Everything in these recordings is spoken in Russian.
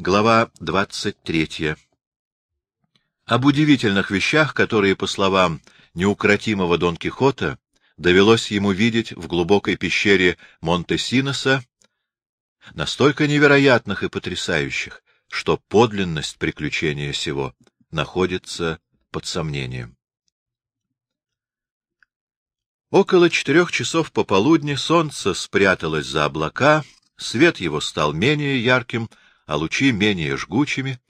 Глава двадцать третья. Об удивительных вещах, которые, по словам неукротимого Дон Кихота, довелось ему видеть в глубокой пещере Монте-Синоса, настолько невероятных и потрясающих, что подлинность приключения сего находится под сомнением. Около четырех часов пополудни солнце спряталось за облака, свет его стал менее ярким, а лучи менее жгучими,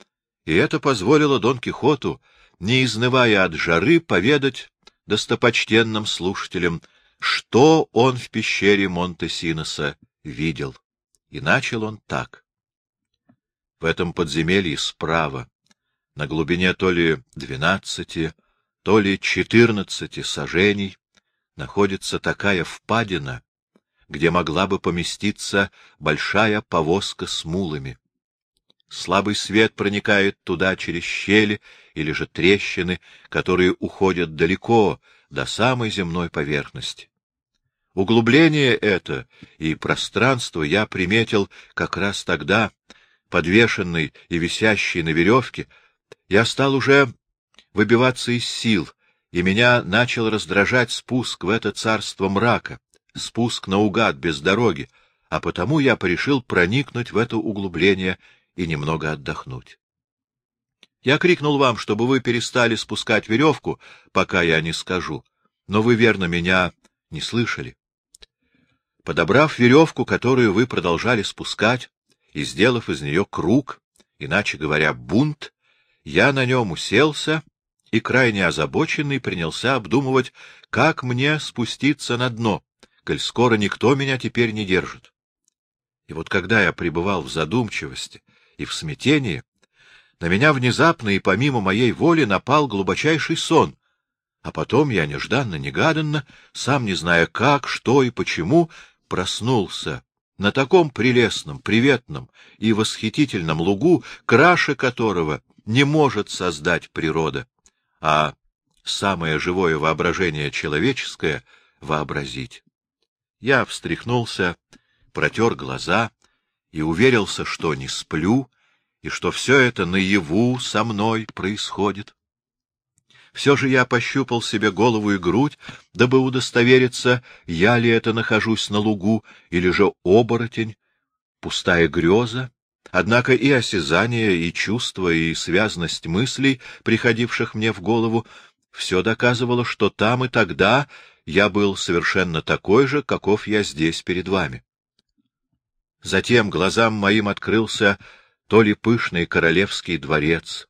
и это позволило Дон Кихоту, не изнывая от жары, поведать достопочтенным слушателям, что он в пещере Монте-Синоса видел. И начал он так. В этом подземелье справа, на глубине то ли двенадцати, то ли четырнадцати сажений, находится такая впадина, где могла бы поместиться большая повозка с мулами. Слабый свет проникает туда через щели или же трещины, которые уходят далеко, до самой земной поверхности. Углубление это и пространство я приметил как раз тогда, подвешенный и висящий на веревке, я стал уже выбиваться из сил, и меня начал раздражать спуск в это царство мрака, спуск наугад без дороги, а потому я порешил проникнуть в это углубление и немного отдохнуть. Я крикнул вам, чтобы вы перестали спускать веревку, пока я не скажу, но вы верно меня не слышали. Подобрав веревку, которую вы продолжали спускать, и сделав из нее круг, иначе говоря, бунт, я на нем уселся и, крайне озабоченный, принялся обдумывать, как мне спуститься на дно, коль скоро никто меня теперь не держит. И вот когда я пребывал в задумчивости и в смятении, на меня внезапно и помимо моей воли напал глубочайший сон, а потом я нежданно-негаданно, сам не зная как, что и почему, проснулся на таком прелестном, приветном и восхитительном лугу, краше которого не может создать природа, а самое живое воображение человеческое — вообразить. Я встряхнулся, протер глаза и уверился, что не сплю, и что все это наяву со мной происходит. Все же я пощупал себе голову и грудь, дабы удостовериться, я ли это нахожусь на лугу, или же оборотень, пустая греза. Однако и осязание, и чувство, и связность мыслей, приходивших мне в голову, все доказывало, что там и тогда я был совершенно такой же, каков я здесь перед вами. Затем глазам моим открылся то ли пышный королевский дворец,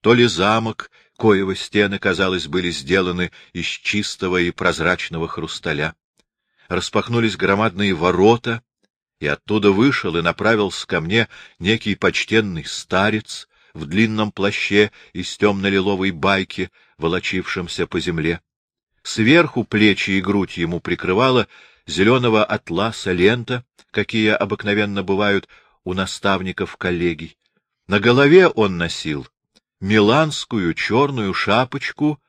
то ли замок, коего стены, казалось, были сделаны из чистого и прозрачного хрусталя. Распахнулись громадные ворота, и оттуда вышел и направился ко мне некий почтенный старец в длинном плаще из темно-лиловой байки, волочившемся по земле. Сверху плечи и грудь ему прикрывала зеленого атласа лента, какие обыкновенно бывают у наставников коллегий. На голове он носил миланскую черную шапочку,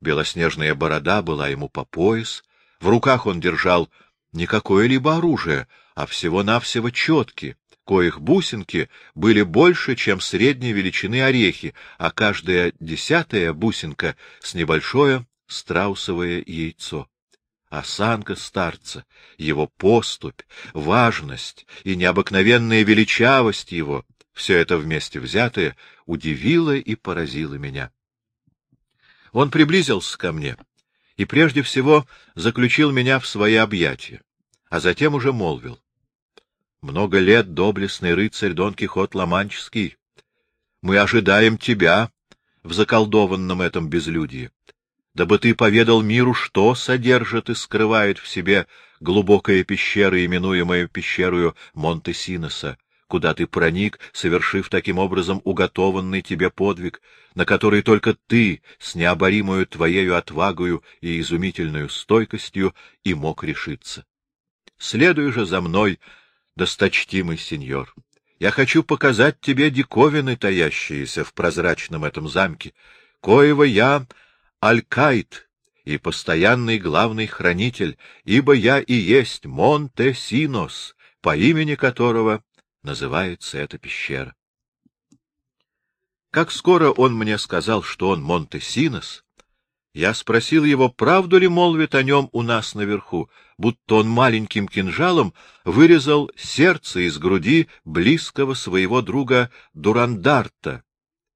белоснежная борода была ему по пояс, в руках он держал не какое-либо оружие, а всего-навсего четки, коих бусинки были больше, чем средней величины орехи, а каждая десятая бусинка с небольшое страусовое яйцо осанка старца, его поступь, важность и необыкновенная величавость его, все это вместе взятое, удивило и поразило меня. Он приблизился ко мне и прежде всего заключил меня в свои объятия, а затем уже молвил. Много лет, доблестный рыцарь Дон Кихот Ломанческий, мы ожидаем тебя в заколдованном этом безлюдье дабы ты поведал миру, что содержит и скрывает в себе глубокая пещера, именуемая пещерою Монте-Синоса, куда ты проник, совершив таким образом уготованный тебе подвиг, на который только ты с необоримую твоею отвагою и изумительную стойкостью и мог решиться. Следуй же за мной, досточтимый сеньор. Я хочу показать тебе диковины, таящиеся в прозрачном этом замке, коего я Алькайт и постоянный главный хранитель, ибо я и есть Монте-Синос, по имени которого называется эта пещера. Как скоро он мне сказал, что он Монтесинос, я спросил его, правду ли молвит о нем у нас наверху, будто он маленьким кинжалом вырезал сердце из груди близкого своего друга Дурандарта,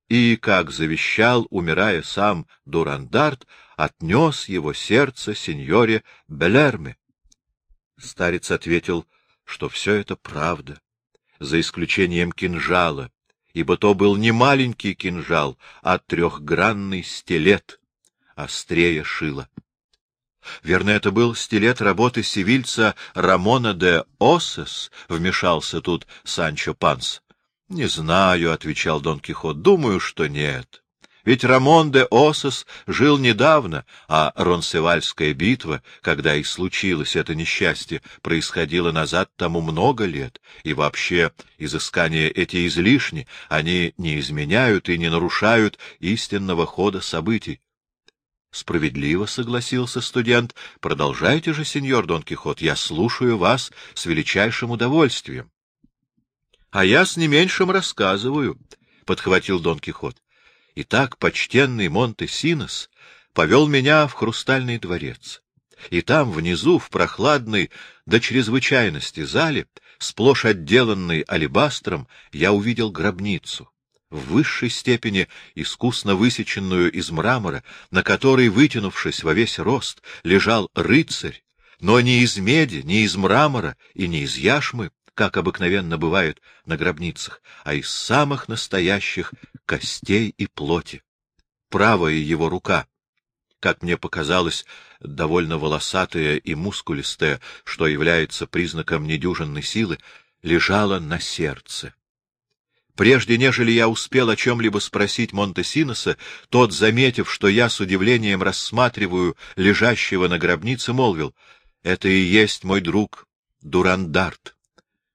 и, как завещал, умирая сам Дурандарт, отнес его сердце сеньоре Белерме. Старец ответил, что все это правда, за исключением кинжала, ибо то был не маленький кинжал, а трехгранный стилет, острее шила. Верно, это был стилет работы севильца Рамона де Осес, вмешался тут Санчо Панс. — Не знаю, — отвечал Дон Кихот, — думаю, что нет. Ведь Рамон де Осос жил недавно, а Ронсевальская битва, когда и случилось это несчастье, происходило назад тому много лет, и вообще изыскания эти излишни, они не изменяют и не нарушают истинного хода событий. Справедливо согласился студент. Продолжайте же, сеньор Дон Кихот, я слушаю вас с величайшим удовольствием. — А я с не меньшим рассказываю, — подхватил Дон Кихот. Итак, почтенный Монте-Синос повел меня в Хрустальный дворец. И там, внизу, в прохладной до чрезвычайности зале, сплошь отделанной алебастром, я увидел гробницу, в высшей степени искусно высеченную из мрамора, на которой, вытянувшись во весь рост, лежал рыцарь, но не из меди, не из мрамора и не из яшмы, как обыкновенно бывает на гробницах, а из самых настоящих костей и плоти. Правая его рука, как мне показалось, довольно волосатая и мускулистая, что является признаком недюжинной силы, лежала на сердце. Прежде нежели я успел о чем-либо спросить Монтесиноса, тот, заметив, что я с удивлением рассматриваю лежащего на гробнице, молвил, — Это и есть мой друг Дурандарт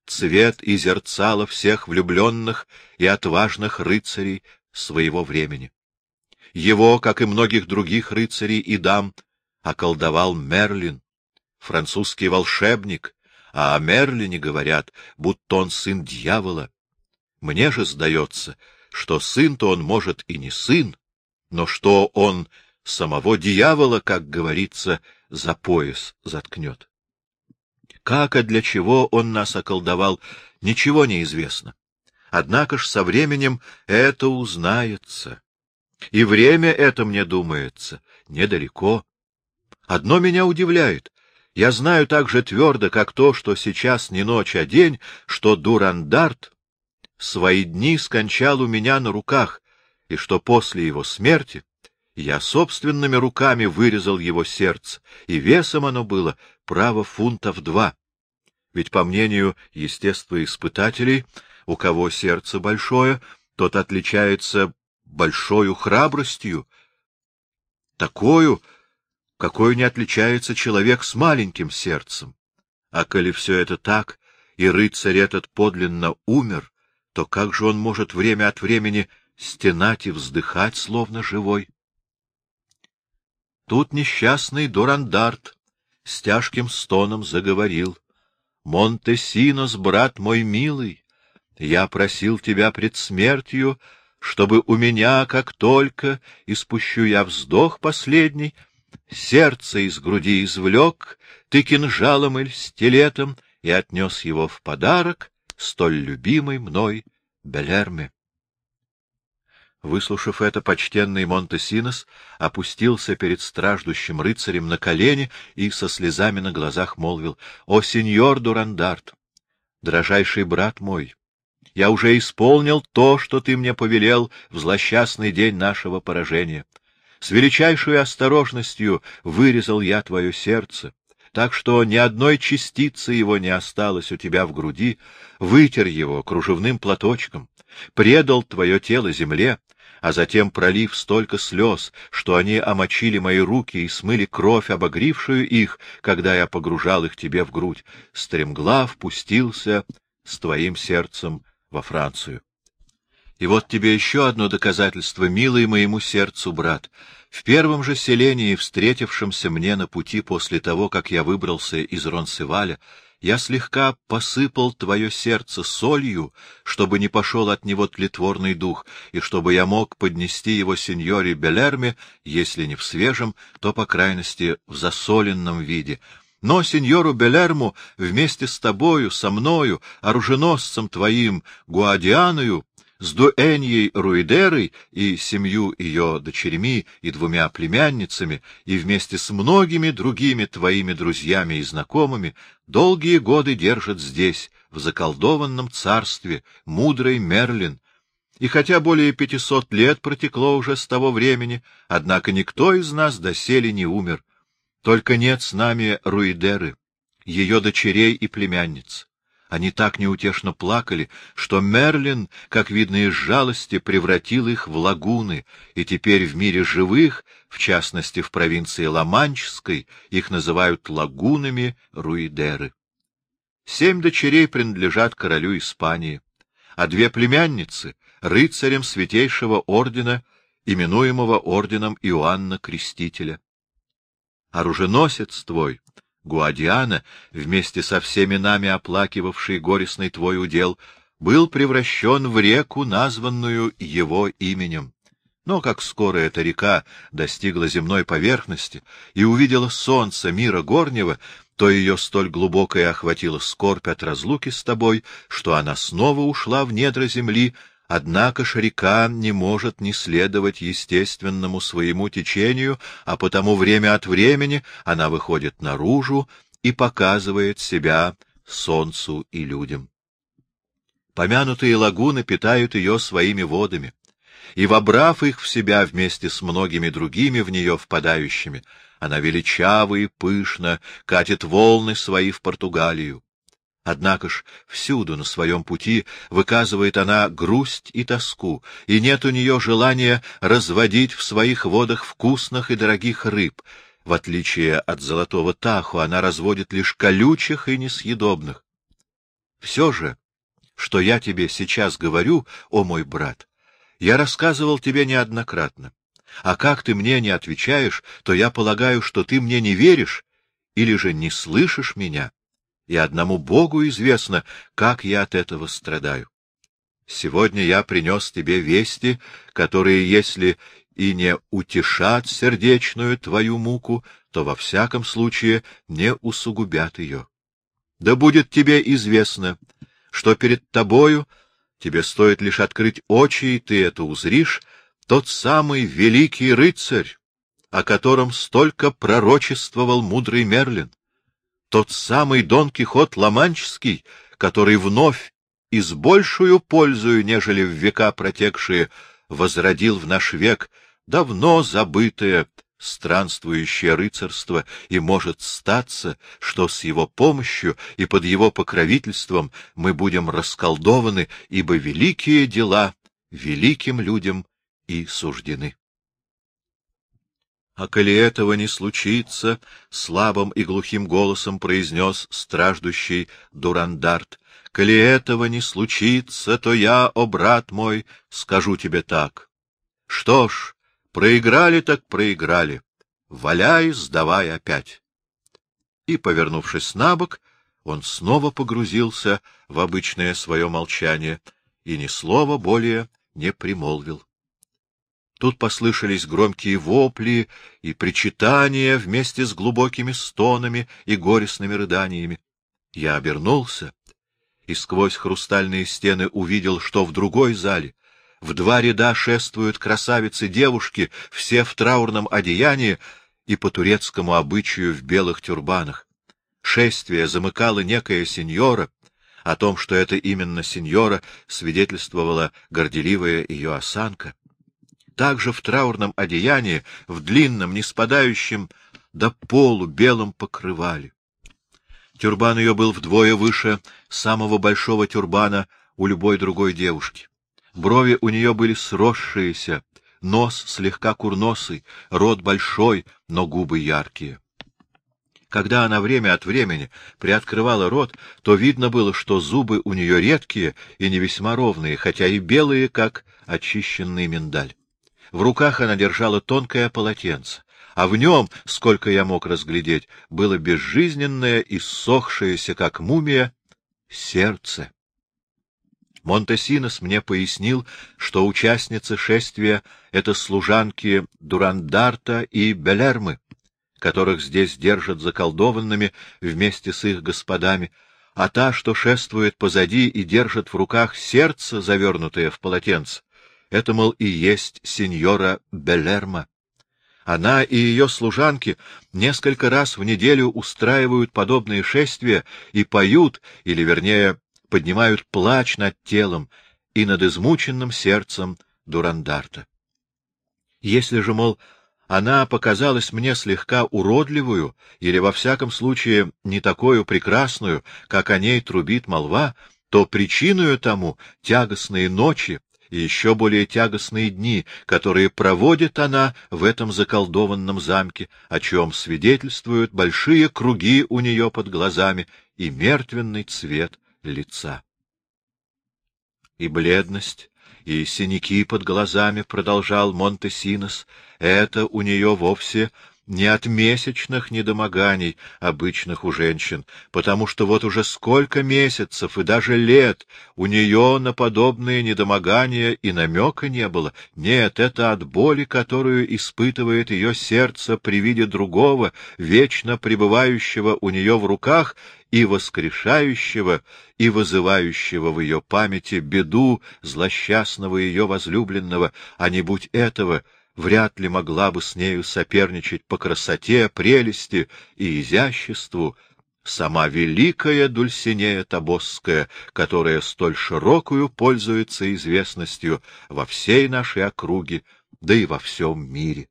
цвет и зерцало всех влюбленных и отважных рыцарей своего времени. Его, как и многих других рыцарей и дам, околдовал Мерлин, французский волшебник, а о Мерлине говорят, будто он сын дьявола. Мне же сдается, что сын-то он, может, и не сын, но что он самого дьявола, как говорится, за пояс заткнет. Как и для чего он нас околдовал, ничего не известно. Однако ж со временем это узнается. И время это, мне думается, недалеко. Одно меня удивляет. Я знаю так же твердо, как то, что сейчас не ночь, а день, что Дурандарт свои дни скончал у меня на руках, и что после его смерти я собственными руками вырезал его сердце, и весом оно было право фунтов два. Ведь, по мнению естествоиспытателей, у кого сердце большое, тот отличается большою храбростью, такую, какой не отличается человек с маленьким сердцем. А коли все это так, и рыцарь этот подлинно умер, то как же он может время от времени стенать и вздыхать, словно живой? Тут несчастный Дурандарт с тяжким стоном заговорил. — Монтесинос, брат мой милый, я просил тебя пред смертью, чтобы у меня, как только испущу я вздох последний, сердце из груди извлек, ты кинжалом или стилетом и отнес его в подарок столь любимой мной Белерме. Выслушав это, почтенный Монтесинос опустился перед страждущим рыцарем на колени и со слезами на глазах молвил, — О, сеньор Дурандарт, дрожайший брат мой, я уже исполнил то, что ты мне повелел в злосчастный день нашего поражения. С величайшей осторожностью вырезал я твое сердце, так что ни одной частицы его не осталось у тебя в груди, вытер его кружевным платочком, предал твое тело земле, а затем пролив столько слез, что они омочили мои руки и смыли кровь, обогрившую их, когда я погружал их тебе в грудь, стремглав пустился с твоим сердцем во Францию. И вот тебе еще одно доказательство, милый моему сердцу, брат. В первом же селении, встретившемся мне на пути после того, как я выбрался из Ронсеваля, я слегка посыпал твое сердце солью, чтобы не пошел от него тлетворный дух, и чтобы я мог поднести его сеньоре Белерме, если не в свежем, то, по крайности, в засоленном виде. Но сеньору Белерму вместе с тобою, со мною, оруженосцем твоим, Гуадианою, с Дуэньей Руидерой и семью ее дочерьми и двумя племянницами, и вместе с многими другими твоими друзьями и знакомыми, долгие годы держат здесь, в заколдованном царстве, мудрый Мерлин. И хотя более пятисот лет протекло уже с того времени, однако никто из нас доселе не умер. Только нет с нами Руидеры, ее дочерей и племянниц. Они так неутешно плакали, что Мерлин, как видно из жалости, превратил их в лагуны, и теперь в мире живых, в частности в провинции Ла-Манческой, их называют лагунами Руидеры. Семь дочерей принадлежат королю Испании, а две племянницы — рыцарям святейшего ордена, именуемого орденом Иоанна Крестителя. Оруженосец твой, Гуадиана, вместе со всеми нами оплакивавший горестный твой удел, был превращен в реку, названную его именем. Но как скоро эта река достигла земной поверхности и увидела солнце мира горнего, то ее столь глубокое охватила скорбь от разлуки с тобой, что она снова ушла в недра земли, Однако ж не может не следовать естественному своему течению, а потому время от времени она выходит наружу и показывает себя солнцу и людям. Помянутые лагуны питают ее своими водами, и, вобрав их в себя вместе с многими другими в нее впадающими, она величаво и пышно катит волны свои в Португалию. Однако ж всюду на своем пути выказывает она грусть и тоску, и нет у нее желания разводить в своих водах вкусных и дорогих рыб. В отличие от золотого таху, она разводит лишь колючих и несъедобных. Все же, что я тебе сейчас говорю, о мой брат, я рассказывал тебе неоднократно. А как ты мне не отвечаешь, то я полагаю, что ты мне не веришь или же не слышишь меня и одному Богу известно, как я от этого страдаю. Сегодня я принес тебе вести, которые, если и не утешат сердечную твою муку, то во всяком случае не усугубят ее. Да будет тебе известно, что перед тобою тебе стоит лишь открыть очи, и ты это узришь, тот самый великий рыцарь, о котором столько пророчествовал мудрый Мерлин тот самый Дон Кихот Ламанческий, который вновь и с большую пользою, нежели в века протекшие, возродил в наш век давно забытое странствующее рыцарство, и может статься, что с его помощью и под его покровительством мы будем расколдованы, ибо великие дела великим людям и суждены. А коли этого не случится, — слабым и глухим голосом произнес страждущий Дурандарт, — коли этого не случится, то я, о брат мой, скажу тебе так. Что ж, проиграли так проиграли. Валяй, сдавай опять. И, повернувшись на бок, он снова погрузился в обычное свое молчание и ни слова более не примолвил. Тут послышались громкие вопли и причитания вместе с глубокими стонами и горестными рыданиями. Я обернулся и сквозь хрустальные стены увидел, что в другой зале в два ряда шествуют красавицы-девушки, все в траурном одеянии и по турецкому обычаю в белых тюрбанах. Шествие замыкала некая сеньора. О том, что это именно сеньора, свидетельствовала горделивая ее осанка также в траурном одеянии, в длинном, не спадающем до полу белом покрывале. Тюрбан ее был вдвое выше самого большого тюрбана у любой другой девушки. Брови у нее были сросшиеся, нос слегка курносый, рот большой, но губы яркие. Когда она время от времени приоткрывала рот, то видно было, что зубы у нее редкие и не весьма ровные, хотя и белые, как очищенный миндаль. В руках она держала тонкое полотенце, а в нем, сколько я мог разглядеть, было безжизненное, иссохшееся, как мумия, сердце. Монтесинос мне пояснил, что участницы шествия — это служанки Дурандарта и Белермы, которых здесь держат заколдованными вместе с их господами, а та, что шествует позади и держит в руках сердце, завернутое в полотенце, это, мол, и есть сеньора Белерма. Она и ее служанки несколько раз в неделю устраивают подобные шествия и поют, или, вернее, поднимают плач над телом и над измученным сердцем Дурандарта. Если же, мол, она показалась мне слегка уродливую или, во всяком случае, не такую прекрасную, как о ней трубит молва, то причиною тому тягостные ночи и еще более тягостные дни, которые проводит она в этом заколдованном замке, о чем свидетельствуют большие круги у нее под глазами и мертвенный цвет лица. И бледность, и синяки под глазами, — продолжал Монтесинос, — это у нее вовсе не от месячных недомоганий, обычных у женщин, потому что вот уже сколько месяцев и даже лет у нее на подобные недомогания и намека не было. Нет, это от боли, которую испытывает ее сердце при виде другого, вечно пребывающего у нее в руках и воскрешающего, и вызывающего в ее памяти беду злосчастного ее возлюбленного, а не будь этого — вряд ли могла бы с нею соперничать по красоте, прелести и изяществу сама великая Дульсинея Тобосская, которая столь широкую пользуется известностью во всей нашей округе, да и во всем мире.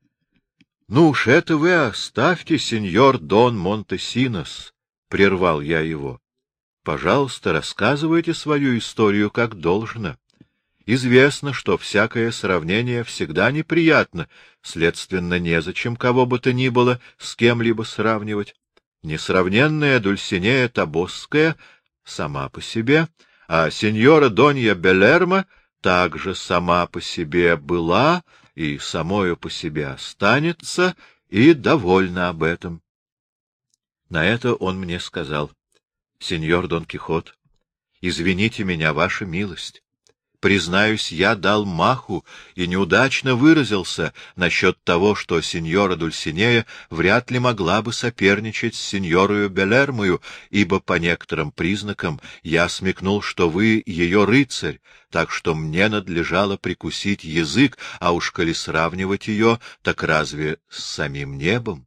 — Ну уж это вы оставьте, сеньор Дон Монтесинос, — прервал я его. — Пожалуйста, рассказывайте свою историю как должно. Известно, что всякое сравнение всегда неприятно, следственно, незачем кого бы то ни было с кем-либо сравнивать. Несравненная Дульсинея Табосская сама по себе, а сеньора Донья Белерма также сама по себе была и самою по себе останется, и довольна об этом. На это он мне сказал, — Сеньор Дон Кихот, извините меня, ваша милость. Признаюсь, я дал маху и неудачно выразился насчет того, что сеньора Дульсинея вряд ли могла бы соперничать с сеньорою Белермою, ибо по некоторым признакам я смекнул, что вы ее рыцарь, так что мне надлежало прикусить язык, а уж коли сравнивать ее, так разве с самим небом?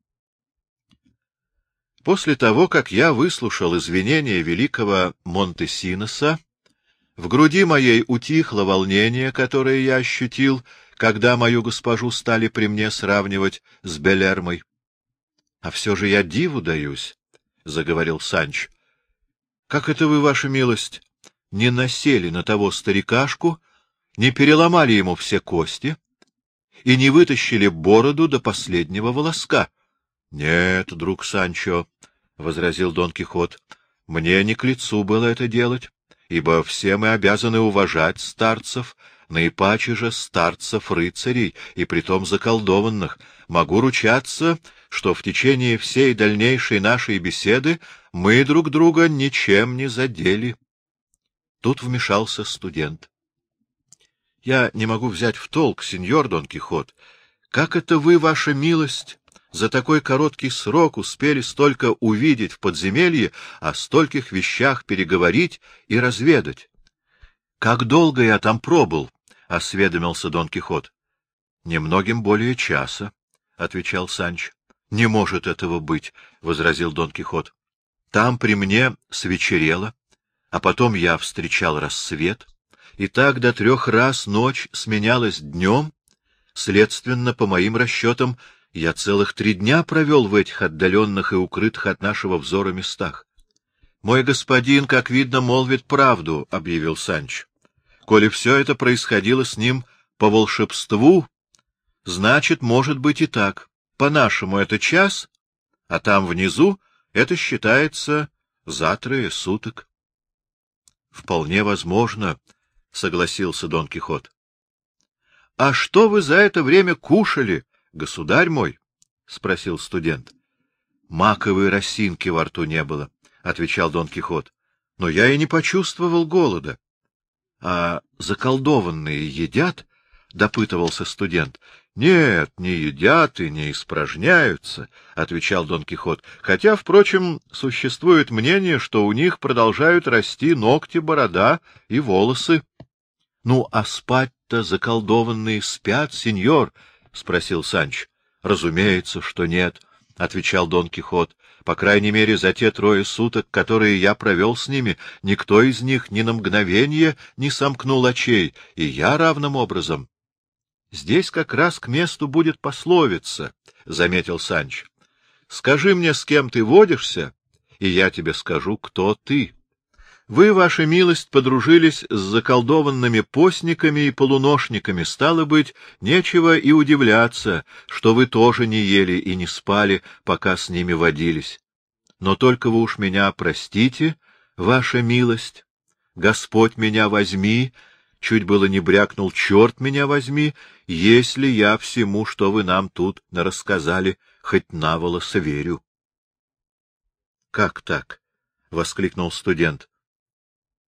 После того, как я выслушал извинения великого Монтесиноса, в груди моей утихло волнение, которое я ощутил, когда мою госпожу стали при мне сравнивать с Белермой. — А все же я диву даюсь, — заговорил Санч. — Как это вы, ваша милость, не насели на того старикашку, не переломали ему все кости и не вытащили бороду до последнего волоска? — Нет, друг Санчо, — возразил Дон Кихот, — мне не к лицу было это делать ибо все мы обязаны уважать старцев, наипаче же старцев-рыцарей, и притом заколдованных. Могу ручаться, что в течение всей дальнейшей нашей беседы мы друг друга ничем не задели. Тут вмешался студент. — Я не могу взять в толк, сеньор Дон Кихот. Как это вы, ваша милость, за такой короткий срок успели столько увидеть в подземелье, о стольких вещах переговорить и разведать. — Как долго я там пробыл? — осведомился Дон Кихот. — Немногим более часа, — отвечал Санч. — Не может этого быть, — возразил Дон Кихот. — Там при мне свечерело, а потом я встречал рассвет, и так до трех раз ночь сменялась днем, следственно, по моим расчетам, я целых три дня провел в этих отдаленных и укрытых от нашего взора местах. — Мой господин, как видно, молвит правду, — объявил Санч. — Коли все это происходило с ним по волшебству, значит, может быть и так. По-нашему это час, а там внизу это считается за трое суток. — Вполне возможно, — согласился Дон Кихот. — А что вы за это время кушали? — Государь мой? — спросил студент. — Маковой росинки во рту не было, — отвечал Дон Кихот. — Но я и не почувствовал голода. — А заколдованные едят? — допытывался студент. — Нет, не едят и не испражняются, — отвечал Дон Кихот, — хотя, впрочем, существует мнение, что у них продолжают расти ногти, борода и волосы. — Ну, а спать-то заколдованные спят, сеньор? — спросил Санч. — Разумеется, что нет, — отвечал Дон Кихот. — По крайней мере, за те трое суток, которые я провел с ними, никто из них ни на мгновение не сомкнул очей, и я равным образом. Здесь как раз к месту будет пословица, — заметил Санч. — Скажи мне, с кем ты водишься, и я тебе скажу, кто ты. Вы, ваша милость, подружились с заколдованными постниками и полуношниками, стало быть, нечего и удивляться, что вы тоже не ели и не спали, пока с ними водились. Но только вы уж меня простите, ваша милость, Господь меня возьми, чуть было не брякнул, черт меня возьми, если я всему, что вы нам тут рассказали, хоть на волосы верю. — Как так? — воскликнул студент. —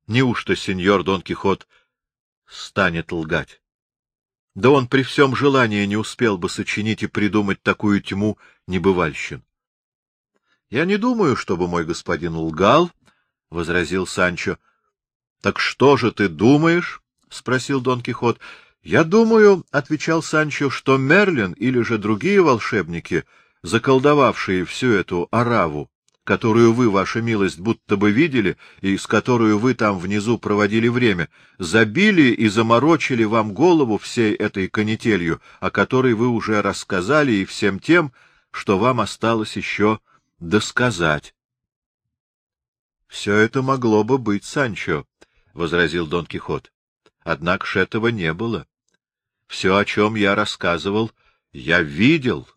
Неужто сеньор Дон Кихот станет лгать? Да он при всем желании не успел бы сочинить и придумать такую тьму небывальщин. — Я не думаю, чтобы мой господин лгал, — возразил Санчо. — Так что же ты думаешь? — спросил Дон Кихот. — Я думаю, — отвечал Санчо, — что Мерлин или же другие волшебники, заколдовавшие всю эту ораву, которую вы, ваша милость, будто бы видели, и с которую вы там внизу проводили время, забили и заморочили вам голову всей этой канителью, о которой вы уже рассказали, и всем тем, что вам осталось еще досказать. — Все это могло бы быть, Санчо, — возразил Дон Кихот. Однако ж этого не было. Все, о чем я рассказывал, я видел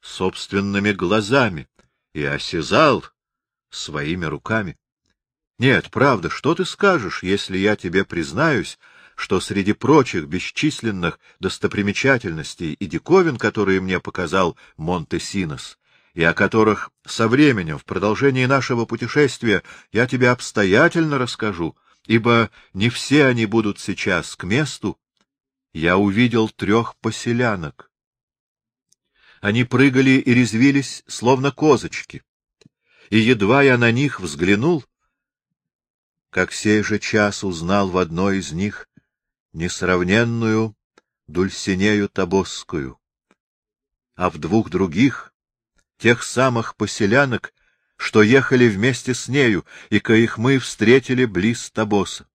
собственными глазами и осязал своими руками. Нет, правда, что ты скажешь, если я тебе признаюсь, что среди прочих бесчисленных достопримечательностей и диковин, которые мне показал Монте-Синос, и о которых со временем в продолжении нашего путешествия я тебе обстоятельно расскажу, ибо не все они будут сейчас к месту, я увидел трех поселянок. Они прыгали и резвились, словно козочки, и едва я на них взглянул, как сей же час узнал в одной из них несравненную Дульсинею Табосскую, а в двух других — тех самых поселянок, что ехали вместе с нею, и коих мы встретили близ Табоса.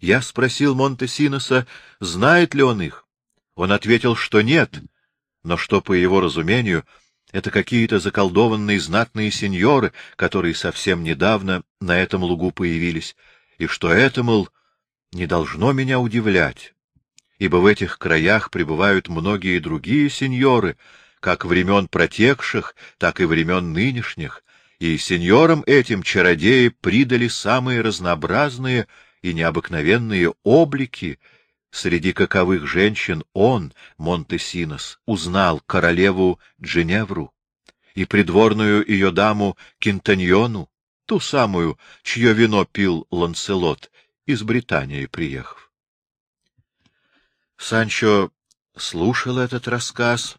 Я спросил Монтесиноса, знает ли он их. Он ответил, что нет, но что, по его разумению, это какие-то заколдованные знатные сеньоры, которые совсем недавно на этом лугу появились, и что это, мол, не должно меня удивлять, ибо в этих краях пребывают многие другие сеньоры, как времен протекших, так и времен нынешних, и сеньорам этим чародеи придали самые разнообразные и необыкновенные облики, среди каковых женщин он, Монтесинос, узнал королеву Дженевру и придворную ее даму Кинтаньону, ту самую, чье вино пил Ланселот, из Британии приехав. Санчо слушал этот рассказ,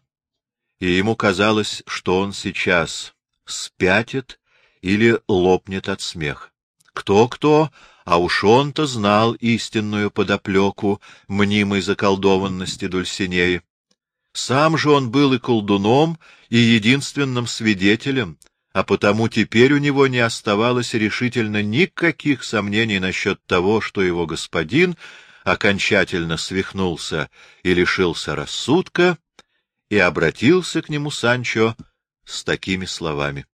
и ему казалось, что он сейчас спятит или лопнет от смеха. Кто-кто, а уж он-то знал истинную подоплеку мнимой заколдованности Дульсинеи. Сам же он был и колдуном, и единственным свидетелем, а потому теперь у него не оставалось решительно никаких сомнений насчет того, что его господин окончательно свихнулся и лишился рассудка, и обратился к нему Санчо с такими словами.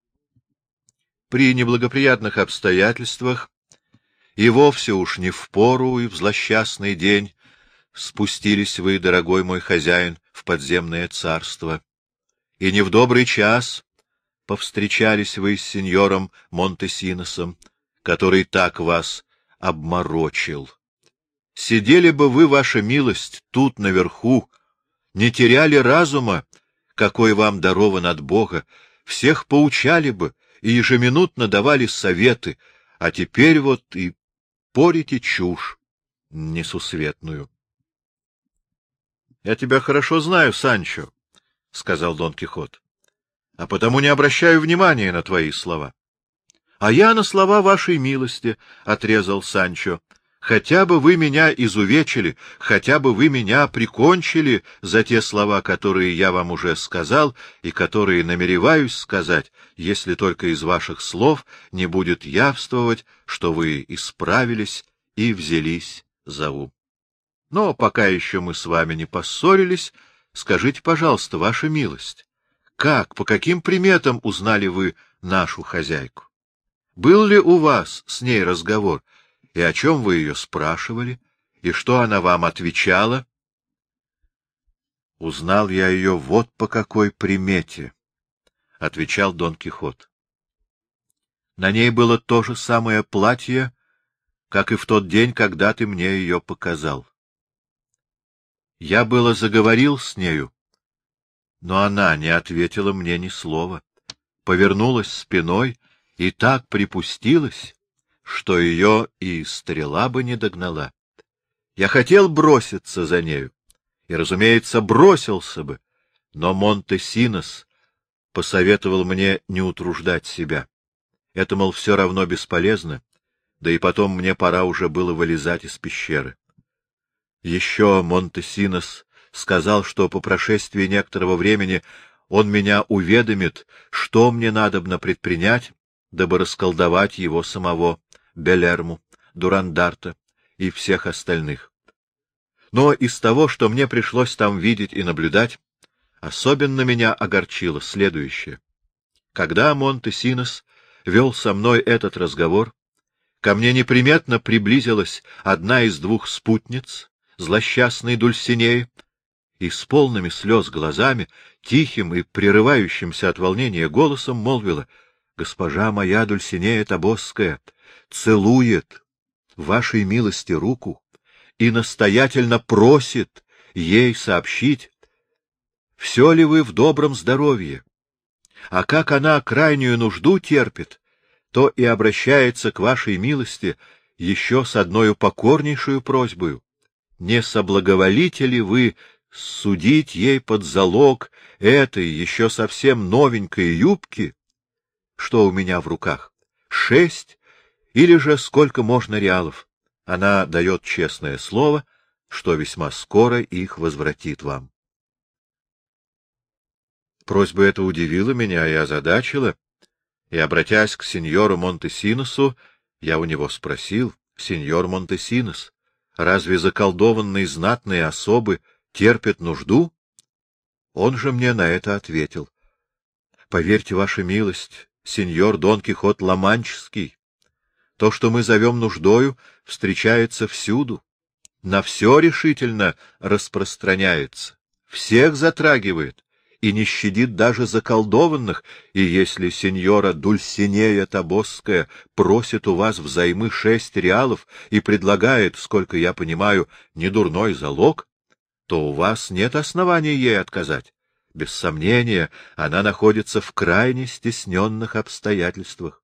При неблагоприятных обстоятельствах и вовсе уж не в пору и в злосчастный день спустились вы, дорогой мой хозяин, в подземное царство, и не в добрый час повстречались вы с сеньором Монтесиносом, который так вас обморочил. Сидели бы вы, ваша милость, тут наверху, не теряли разума какой вам дарован от Бога, всех поучали бы и ежеминутно давали советы, а теперь вот и порите чушь несусветную. — Я тебя хорошо знаю, Санчо, — сказал Дон Кихот, — а потому не обращаю внимания на твои слова. — А я на слова вашей милости, — отрезал Санчо, Хотя бы вы меня изувечили, хотя бы вы меня прикончили за те слова, которые я вам уже сказал и которые намереваюсь сказать, если только из ваших слов не будет явствовать, что вы исправились и взялись за ум. Но пока еще мы с вами не поссорились, скажите, пожалуйста, ваша милость, как, по каким приметам узнали вы нашу хозяйку? Был ли у вас с ней разговор, и о чем вы ее спрашивали? И что она вам отвечала? Узнал я ее вот по какой примете, — отвечал Дон Кихот. На ней было то же самое платье, как и в тот день, когда ты мне ее показал. Я было заговорил с нею, но она не ответила мне ни слова, повернулась спиной и так припустилась, что ее и стрела бы не догнала. Я хотел броситься за нею, и, разумеется, бросился бы, но Монте-Синос посоветовал мне не утруждать себя. Это, мол, все равно бесполезно, да и потом мне пора уже было вылезать из пещеры. Еще Монте-Синос сказал, что по прошествии некоторого времени он меня уведомит, что мне надобно предпринять, дабы расколдовать его самого, Белерму, Дурандарта и всех остальных. Но из того, что мне пришлось там видеть и наблюдать, особенно меня огорчило следующее. Когда Монтесинос вел со мной этот разговор, ко мне неприметно приблизилась одна из двух спутниц, злосчастной Дульсинеи, и с полными слез глазами, тихим и прерывающимся от волнения голосом молвила — Госпожа моя Дульсинея Тобосская целует вашей милости руку и настоятельно просит ей сообщить, все ли вы в добром здоровье, а как она крайнюю нужду терпит, то и обращается к вашей милости еще с одной покорнейшую просьбою. Не соблаговолите ли вы судить ей под залог этой еще совсем новенькой юбки, что у меня в руках? Шесть или же сколько можно реалов? Она дает честное слово, что весьма скоро их возвратит вам. Просьба эта удивила меня и озадачила, и, обратясь к сеньору Монтесиносу, я у него спросил, сеньор Монтесинос, разве заколдованные знатные особы терпят нужду? Он же мне на это ответил. — Поверьте, ваша милость, сеньор Дон Кихот Ламанческий. То, что мы зовем нуждою, встречается всюду, на все решительно распространяется, всех затрагивает и не щадит даже заколдованных, и если сеньора Дульсинея Табосская просит у вас взаймы шесть реалов и предлагает, сколько я понимаю, недурной залог, то у вас нет оснований ей отказать. Без сомнения, она находится в крайне стесненных обстоятельствах. —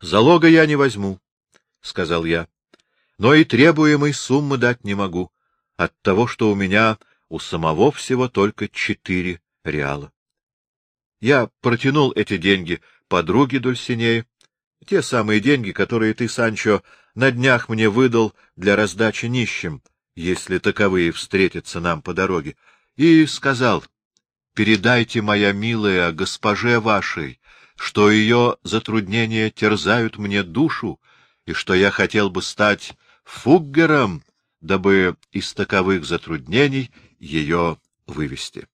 Залога я не возьму, — сказал я, — но и требуемой суммы дать не могу, от того, что у меня у самого всего только четыре реала. Я протянул эти деньги подруге Дульсинеи, те самые деньги, которые ты, Санчо, на днях мне выдал для раздачи нищим, если таковые встретятся нам по дороге, и сказал, «Передайте, моя милая, госпоже вашей, что ее затруднения терзают мне душу, и что я хотел бы стать фуггером, дабы из таковых затруднений ее вывести».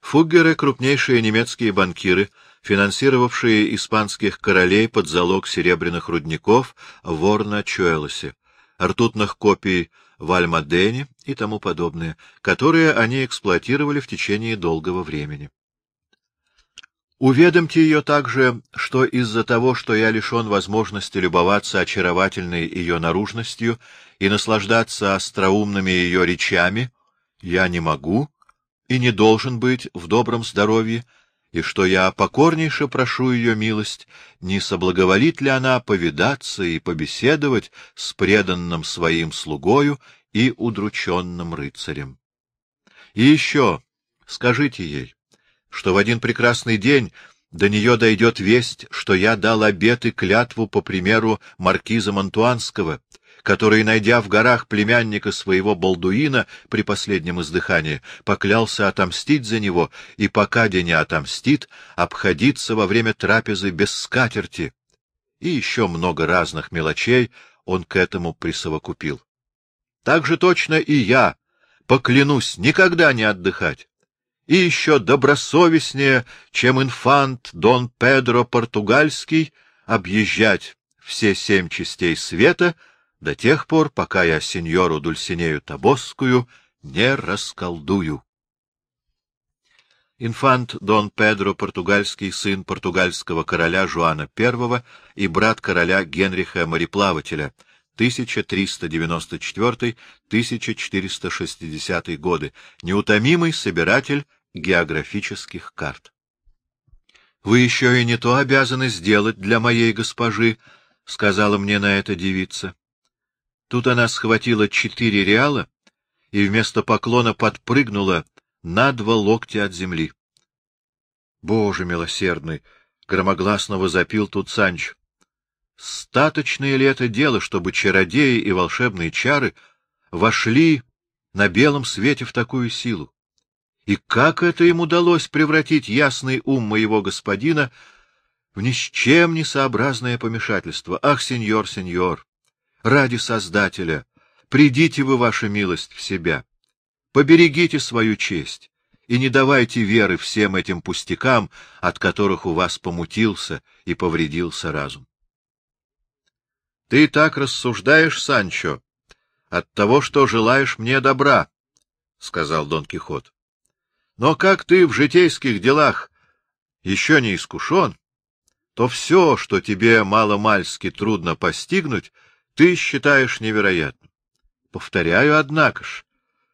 Фуггеры — крупнейшие немецкие банкиры, финансировавшие испанских королей под залог серебряных рудников в Орна-Чуэлосе, ртутных копий в Альмадене и тому подобное, которые они эксплуатировали в течение долгого времени. Уведомьте ее также, что из-за того, что я лишен возможности любоваться очаровательной ее наружностью и наслаждаться остроумными ее речами, я не могу и не должен быть в добром здоровье, и что я покорнейше прошу ее милость, не соблаговолит ли она повидаться и побеседовать с преданным своим слугою и удрученным рыцарем. И еще скажите ей, что в один прекрасный день до нее дойдет весть, что я дал обет и клятву по примеру маркиза Монтуанского, который, найдя в горах племянника своего Балдуина при последнем издыхании, поклялся отомстить за него и, пока не отомстит, обходиться во время трапезы без скатерти. И еще много разных мелочей он к этому присовокупил. Так же точно и я поклянусь никогда не отдыхать. И еще добросовестнее, чем инфант Дон Педро Португальский, объезжать все семь частей света — до тех пор, пока я сеньору Дульсинею Табосскую не расколдую. Инфант Дон Педро, португальский сын португальского короля Жуана I и брат короля Генриха Мореплавателя, 1394-1460 годы, неутомимый собиратель географических карт. — Вы еще и не то обязаны сделать для моей госпожи, — сказала мне на это девица. Тут она схватила четыре реала и вместо поклона подпрыгнула на два локтя от земли. — Боже милосердный! — громогласно возопил тут Санч. — Статочное ли это дело, чтобы чародеи и волшебные чары вошли на белом свете в такую силу? И как это им удалось превратить ясный ум моего господина в ни с чем не сообразное помешательство? Ах, сеньор, сеньор! ради Создателя, придите вы, ваша милость, в себя, поберегите свою честь и не давайте веры всем этим пустякам, от которых у вас помутился и повредился разум. — Ты так рассуждаешь, Санчо, от того, что желаешь мне добра, — сказал Дон Кихот. — Но как ты в житейских делах еще не искушен, то все, что тебе мало-мальски трудно постигнуть, ты считаешь невероятным. Повторяю, однако ж,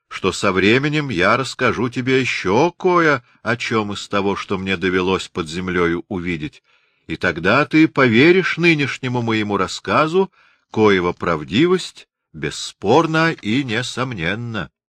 что со временем я расскажу тебе еще кое о чем из того, что мне довелось под землею увидеть, и тогда ты поверишь нынешнему моему рассказу, коего правдивость бесспорна и несомненна.